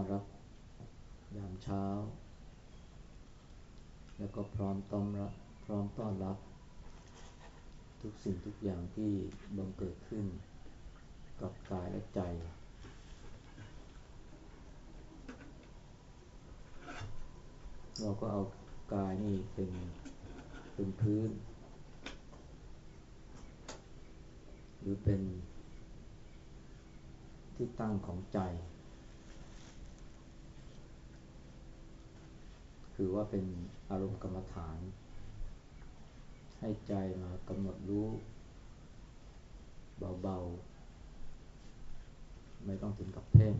อนรับยามเช้า แล้วก็พร้อมต้อนรับพร้อมต้อนรับ ทุกสิ่งทุกอย่างที่บังเกิดขึ้น กับกายและใจ เราก็เอากายนี่เป็นเป็นพื้น หรือเป็นที่ตั้งของใจ คือว่าเป็นอารมณ์กรรมฐาน ให้ใจมากำหนดรู้ เบาๆ ไม่ต้องถึงกับเพ่ง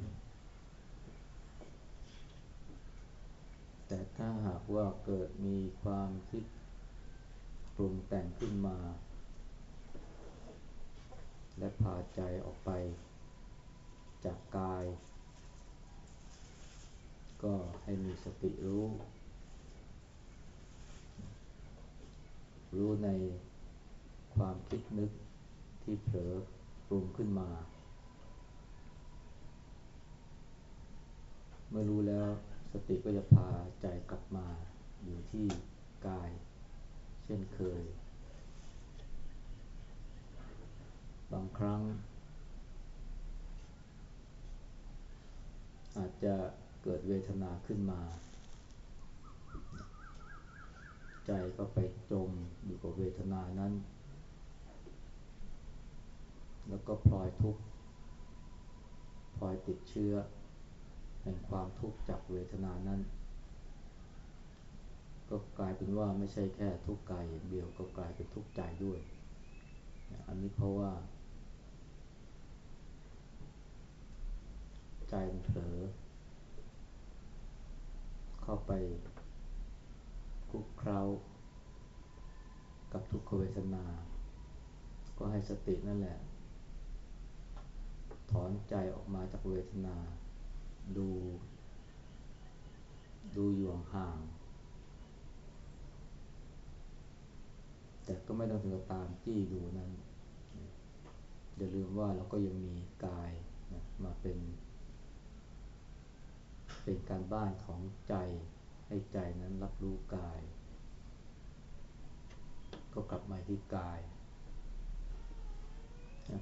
แต่ถ้าหากว่าเกิดมีความคิดปรุงแต่งขึ้นมา และพาใจออกไปจากกาย ก็ให้มีสติรู้ รู้ในความคิดนึกที่เผลอปรุงขึ้นมา เมื่อรู้แล้วสติก็จะพาใจกลับมาอยู่ที่กาย เช่นเคย บางครั้ง อาจจะเกิดเวทนาขึ้นมา ใจก็ไปจมอยู่กับเวทนานั้น แล้วก็พลอยทุกข์พลอยติดเชื้อ แห่งความทุกข์จากเวทนานั้น ก็กลายเป็นว่าไม่ใช่แค่ทุกข์กายอย่างเดียวก็กลายเป็นทุกข์ใจด้วย อันนี้เพราะว่า ใจมันเผลอเข้าไปคุกเคล้า กับทุกขเวทนา ก็ให้สตินั่นแหละ ถอนใจออกมาจากเวทนา ดู ดูอยู่ห่าง แต่ก็ไม่ต้องถึงกับตามจี้ดูนั้นอย่าลืมว่าเราก็ยังมีกายนะมาเป็น เป็นการบ้านของใจให้ใจนั้นรับรู้กาย ก็กลับมาที่กาย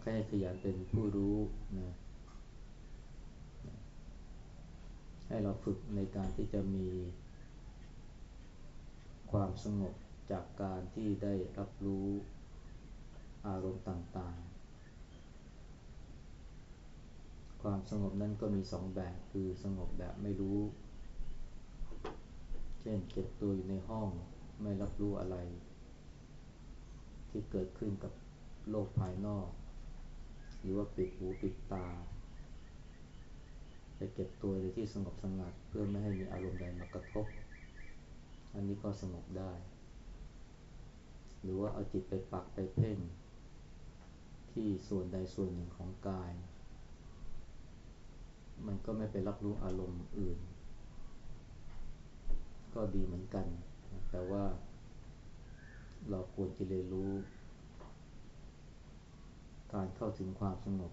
ก็ให้ขยันเป็นผู้รู้นะให้เราฝึกในการที่จะมีความสงบจากการที่ได้รับรู้อารมณ์ต่างๆ ความสงบนั้นก็มีสองแบบคือสงบแบบไม่รู้ เช่นเก็บตัวอยู่ในห้องไม่รับรู้อะไร ที่เกิดขึ้นกับโลกภายนอก หรือว่าปิดหูปิดตา ไปเก็บตัวในที่สงบสงัดเพื่อไม่ให้มีอารมณ์ใดมากระทบ อันนี้ก็สงบได้ หรือว่าเอาจิตไปปักไปเพ่ง ที่ส่วนใดส่วนหนึ่งของกาย มันก็ไม่ไปรับรู้อารมณ์อื่น ก็ดีเหมือนกัน แต่ว่า เราควรจะเรียนรู้ การเข้าถึงความสงบ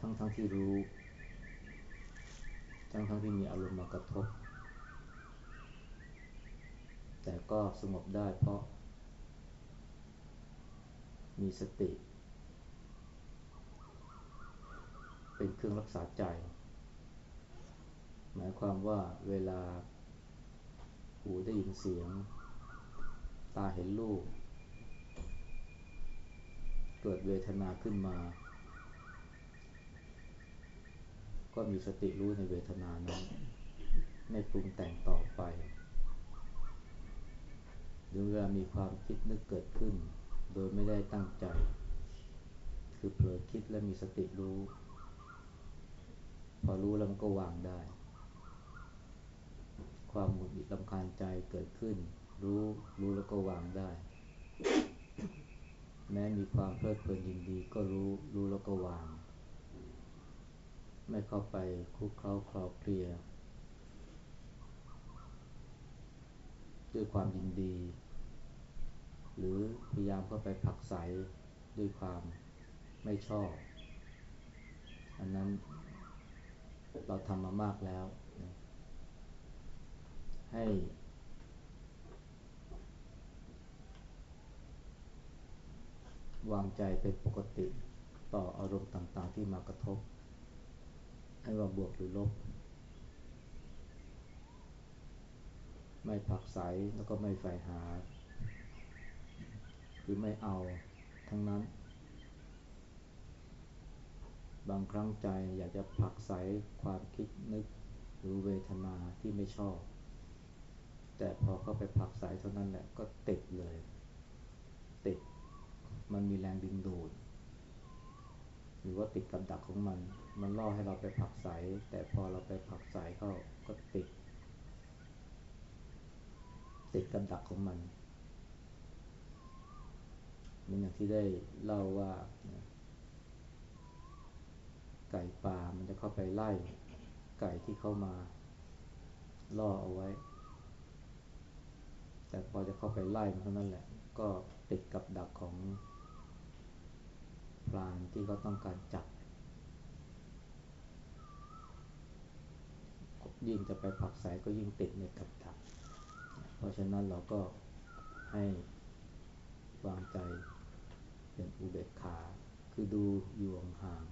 ทั้งทั้งที่รู้ ทั้งทั้งที่มีอารมณ์มากระทบ แต่ก็สงบได้เพราะ มีสติ เป็นเครื่องรักษาใจ หมายความว่าเวลา หูได้ยินเสียง ตาเห็นรูป เกิดเวทนาขึ้นมา ก็มีสติรู้ในเวทนานั้น ไม่ปรุงแต่งต่อไป หรือเวลามีความคิดนึกเกิดขึ้น โดยไม่ได้ตั้งใจ คือเผลอคิดและมีสติรู้ พอรู้แล้วมันก็วางได้ ความหงุดหงิดลำคาญใจเกิดขึ้น รู้รู้แล้วก็วางได้ แม้มีความเพลิดเพลินยินดีก็รู้รู้แล้วก็วาง ไม่เข้าไปคุกเข้าคลอเคลียด้วยความยินดี หรือพยายามเข้าไปผักใสด้วยความไม่ชอบ อันนั้นเราทำมามากแล้ว ให้วางใจเป็นปกติต่ออารมณ์ต่างๆที่มากระทบ ให้ว่าบวกหรือลบ ไม่ผักใสแล้วก็ไม่ใฝ่หา หรือไม่เอาทั้งนั้น บางครั้งใจอยากจะผักใสความคิดนึกหรือเวทนาที่ไม่ชอบ แต่พอเข้าไปผักใสเท่านั้นแหละก็ติดเลย ติด มันมีแรงดึงดูด หรือว่าติดกับดักของมัน มันล่อให้เราไปผักใสแต่พอเราไปผักใสเข้าก็ติด ติดกับดักของมันมันอย่างที่ได้เล่าว่า ไก่ป่ามันจะเข้าไปไล่ ไก่ที่เข้ามาล่อเอาไว้ แต่พอจะเข้าไปไล่มันเท่านั้นแหละ ก็ติดกับดักของพรานที่เขาต้องการจับยิ่งจะไปผักใสก็ยิ่งติดในกับดัก เพราะฉะนั้นเราก็ให้วางใจเป็นอุเบกขา คือดูอยู่ห่าง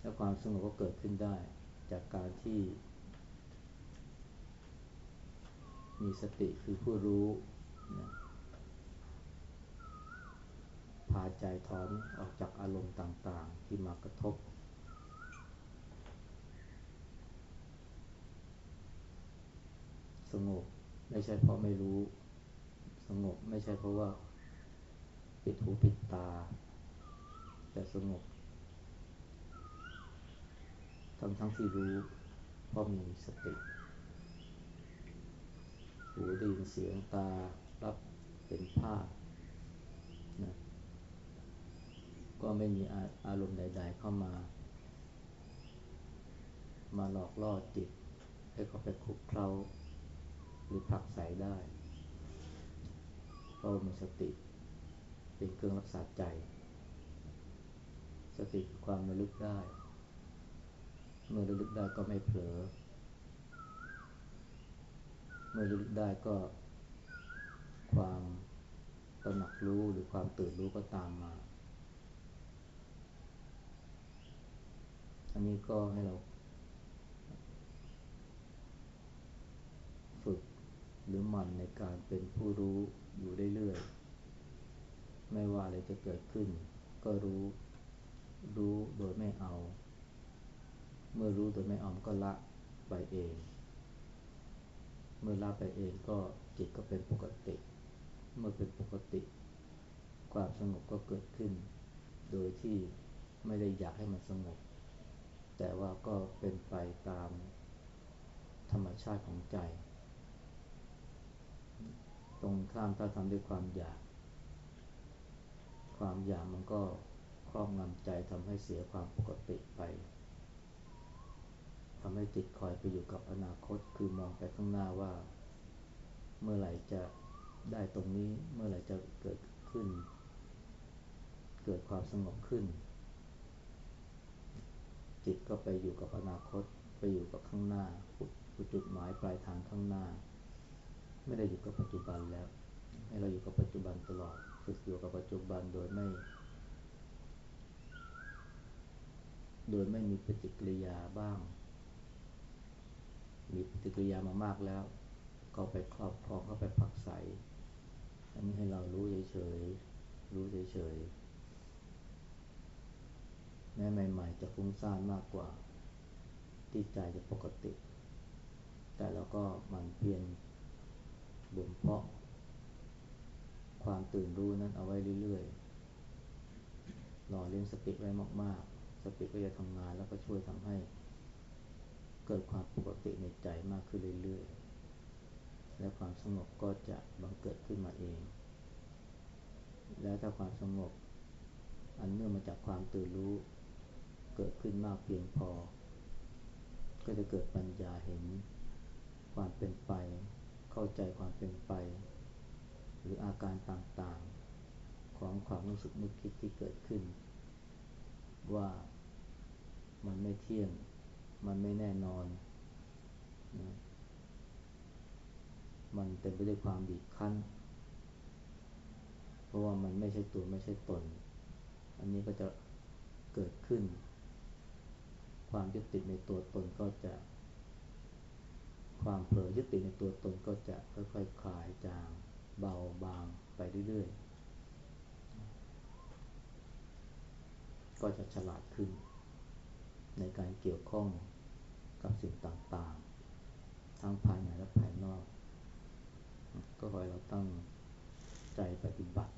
แล้วความสงบก็เกิดขึ้นได้ จากการที่ มีสติคือผู้รู้นะพาใจถอนออกจากอารมณ์ต่างๆ ที่มากระทบ สงบไม่ใช่เพราะไม่รู้ สงบไม่ใช่เพราะว่า ปิดหูปิดตา แต่สงบ ทั้งทั้งที่รู้เพราะมีสติ หูได้ยินเสียงตารับเป็นภาพนะก็ไม่มีอารมณ์ใด ๆ เข้ามา มาหลอกล่อจิต ให้เขาไปคุกเคล้าหรือผักใสได้เพราะมีสติ เป็นเครื่องรักษาใจ สติคือความระลึกได้ เมื่อระลึกได้ก็ไม่เผลอ เมื่อระลึกได้ก็ ความตระหนักรู้หรือความตื่นรู้ก็ตามมา อันนี้ก็ให้เราฝึกหรือหมั่นในการเป็นผู้รู้อยู่เรื่อยๆ ไม่ว่าอะไรจะเกิดขึ้น ก็รู้ รู้โดยไม่เอา เมื่อรู้โดยไม่เอาก็ละไปเอง เมื่อละไปเองก็จิตก็เป็นปกติ เมื่อเป็นปกติ ความสงบก็เกิดขึ้น โดยที่ไม่ได้อยากให้มันสงบ แต่ว่าก็เป็นไปตามธรรมชาติของใจ ตรงข้ามถ้าทำด้วยความอยาก ความอยากมันก็ครอบงำใจทำให้เสียความปกติไป ทำให้จิตคอยไปอยู่กับอนาคต คือมองไปข้างหน้าว่า เมื่อไหร่จะได้ตรงนี้ เมื่อไหร่จะเกิดขึ้น เกิดความสงบขึ้น จิตก็ไปอยู่กับอนาคต ไปอยู่กับข้างหน้าจุดหมายปลายทางข้างหน้า ไม่ได้อยู่กับปัจจุบันแล้ว ให้เราอยู่กับปัจจุบันตลอด ฝึกอยู่กับปัจจุบันโดยไม่โดยไม่มีปฏิกิริยาบ้าง มีปฏิกิริยามามากแล้ว ก็ไปครอบครองก็ไปผักใส อันนี้ให้เรารู้เฉยๆ รู้เฉยๆ แม้ใหม่ๆ จะฟุ้งซ่านมากกว่า ที่ใจจะปกติ แต่เราก็มันเพียรบ่มเพาะ ความตื่นรู้นั้นเอาไว้เรื่อยๆ หล่อเลี้ยงสติไว้มากๆ สติก็จะทำงานแล้วก็ช่วยทำให้ เกิดความปกติในใจมากขึ้นเรื่อยๆ และความสงบก็จะบังเกิดขึ้นมาเอง และถ้าความสงบ อันเนื่องมาจากความตื่นรู้ เกิดขึ้นมากเพียงพอ ก็จะเกิดปัญญาเห็น ความเป็นไป เข้าใจความเป็นไป หรืออาการต่างๆ ของความรู้สึกนึกคิดที่เกิดขึ้น ว่ามันไม่เที่ยง มันไม่แน่นอนนะมันเต็มไปด้วยความบีบคั้น เพราะว่ามันไม่ใช่ตัวไม่ใช่ตน อันนี้ก็จะเกิดขึ้น ความยึดติดในตัวตนก็จะ ความเผลอยึดติดในตัวตนก็จะค่อยๆคคลายจางเบาบางไปเรื่อยๆ ก็จะฉลาดขึ้น ในการเกี่ยวข้องกับสิ่งต่างๆ ทั้งภายในและภายนอก ก็ขอให้เราตั้งใจปฏิบัติ